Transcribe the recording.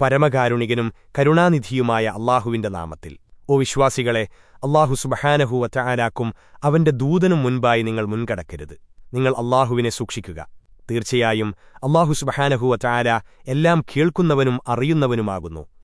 പരമകാരുണികനും കരുണാനിധിയുമായ അള്ളാഹുവിന്റെ നാമത്തിൽ. ഓ വിശ്വാസികളെ അള്ളാഹു സുബഹാനഹുവറ്റ ആരാക്കും അവന്റെ ദൂതനും മുൻപായി നിങ്ങൾ മുൻകടക്കരുത്. നിങ്ങൾ അള്ളാഹുവിനെ സൂക്ഷിക്കുക. തീർച്ചയായും അള്ളാഹു സുബഹാനഹൂവറ്റ ആര എല്ലാം കേൾക്കുന്നവനും അറിയുന്നവനുമാകുന്നു.